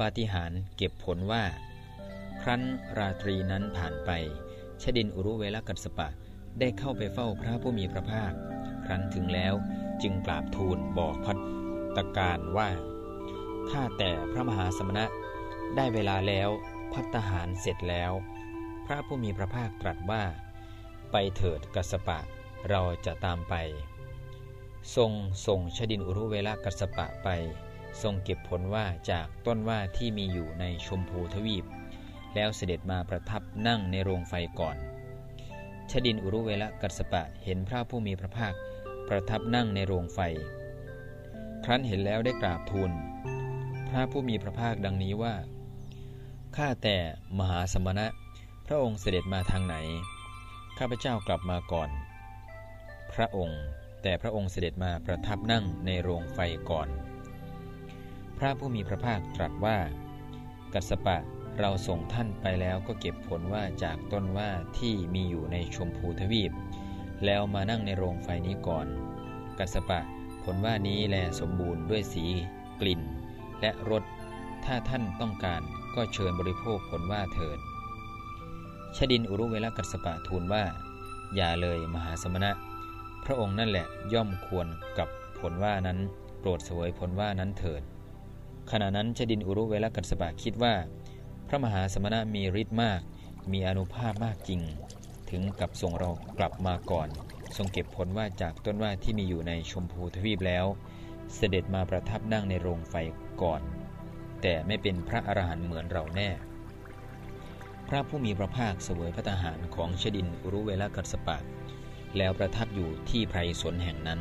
ปาฏิหาริย์เก็บผลว่า ครั้นราตรีนั้นผ่านไป ชดินอุรุเวลกัสปะได้เข้าไปเฝ้าพระผู้มีพระภาค ครั้นถึงแล้วจึงกราบทูลบอกพัตการว่า ข้าแต่พระมหาสมณะได้เวลาแล้วพัตหารเสร็จแล้ว พระผู้มีพระภาคตรัสว่า ไปเถิดกัสปะเราจะตามไป ทรงส่งชดินอุรุเวลกัสปะไป ทรงเก็บผลว่าจากต้นว่าที่มีอยู่ในชมพูทวีป แล้วเสด็จมาประทับนั่งในโรงไฟก่อนชดินอุรุเวลกัสปะเห็นพระผู้มีพระภาคประทับนั่งในโรงไฟ ครั้นเห็นแล้วได้กราบทูล พระผู้มีพระภาคดังนี้ว่า ข้าแต่มหาสมณะ พระองค์เสด็จมาทางไหน ข้าพเจ้ากลับมาก่อน พระองค์ แต่พระองค์เสด็จมาประทับนั่งในโรงไฟก่อน ระผู้มีพระภาคตรัสว่า กัสปะเราส่งท่านไปแล้วก็เก็บผลว่าจากต้นว่าที่มีอยู่ในชมพูทวีป แล้วมานั่งในโรงไฟนี้ก่อน กัสปะผลว่านี้แลสมบูรณ์ด้วยสี กลิ่น และรสถ้าท่านต้องการก็เชิญบริโภคผลว่าเถิดชดินอุรุเวลกัสปะทูลว่า อย่าเลยมหาสมณะ พระองค์นั่นแหละย่อมควรกับผลว่านั้น โปรดเสวยผลว่านั้นเถิด ขณะนั้นชดินอุรุเวลกัสปะคิดว่า พระมหาสมณะมีฤทธิ์มาก มีอนุภาพมากจริง ถึงกับส่งเรากลับมาก่อน ทรงเก็บผลว่าจากต้นว่าที่มีอยู่ในชมพูทวีปแล้ว เสด็จมาประทับนั่งในโรงไฟก่อน แต่ไม่เป็นพระอรหันต์เหมือนเราแน่ พระผู้มีพระภาคเสวยพระทหารของชดินอุรุเวลกัสปะแล้วประทับอยู่ที่ไพรสนแห่งนั้น